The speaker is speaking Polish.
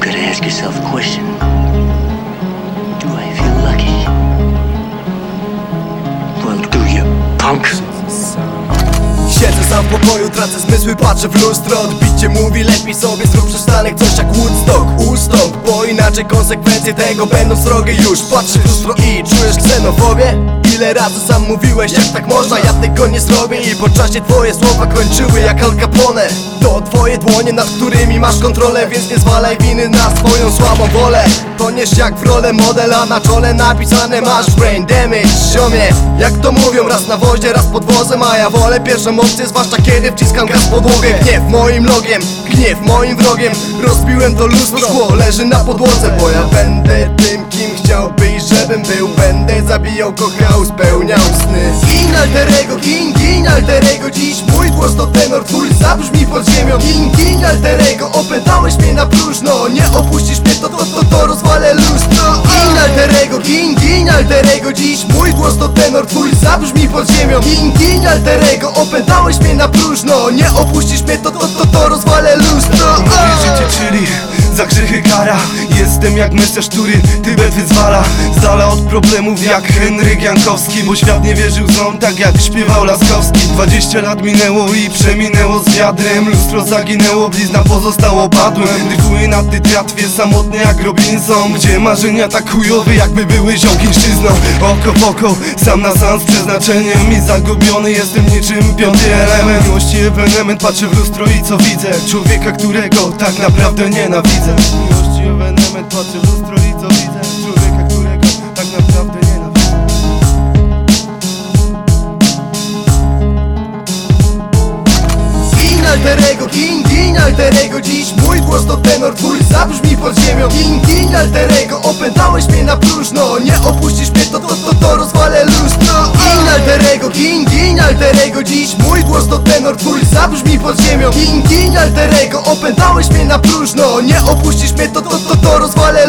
gotta ask yourself a question. Do I feel lucky? Well, do you, punk? Siedzę sam w pokoju, tracę zmysły, patrzę w lustro Odbicie mówi, lepiej sobie zrób przystanek Coś jak Woodstock, ustąp Bo inaczej konsekwencje tego będą srogie już Patrzę w lustro i czujesz ksenofobię? Ile razy sam mówiłeś, jak tak można, ja tego nie zrobię. I po czasie twoje słowa kończyły jak Al Capone. To twoje dłonie, nad którymi masz kontrolę Więc nie zwalaj winy na swoją słabą wolę. Toniesz jak w rolę modela, na czole napisane masz brain damage Ziomie, jak to mówią, raz na wozie, raz pod wozem A ja wolę pierwszą opcję, zwłaszcza kiedy wciskam gaz w podłogę Gniew moim logiem, gniew moim wrogiem. Rozbiłem to lustro, szkło leży na podłodze Bo ja będę tym, kim chciałbyś, żebym był. Będę zabijał, kochał, spełniał sny. Gin alterego, gin, gin alterego Dziś mój głos to tenor, twój zabrzmi pod ziemią. Gin, gin alterego, opętałeś mnie na próżno. Nie opuścisz mnie, to, to, to, to rozwalę lustro. Gin alterego, gin, gin alterego Dziś mój głos to tenor, twój zabrzmi pod ziemią. Gin, gin alterego, opętałeś mnie na próżno. Nie opuścisz mnie, to, to, to, to rozwalę lustro. Moje czyli za grzechy kara. Jestem jak mesjasz, który Tybet wyzwala. Z dala od problemów jak Henryk Jankowski Bo świat nie wierzył ząb tak jak śpiewał Laskowski. 20 lat minęło i przeminęło z wiadrem. Lustro zaginęło, blizna pozostało padłem. Dryfuję na tej samotny jak Robinson Gdzie marzenia tak chujowe jakby były ziomkińszczyzną Oko w oko, sam na sam z przeznaczeniem I zagubiony jestem niczym piąty element. Miłości ewenement, patrzę w lustro i co widzę? Człowieka, którego tak naprawdę nienawidzę Miłości ewenement, patrzę w lustro i co widzę? Człowieka, którego tak naprawdę nienawidzę Gin alterego, gin, gin alterego Dziś mój głos to tenor, twój zabrzmi pod ziemią. Gin, gin alterego, opętałeś mnie na próżno. Nie opuścisz mnie, to, to, to, to rozwalę lustro. Gin alterego, gin, gin alterego Dziś mój głos to tenor, twój zabrzmi pod ziemią. Gin, gin alterego, opętałeś Musisz mnie to, to, to, to rozwalę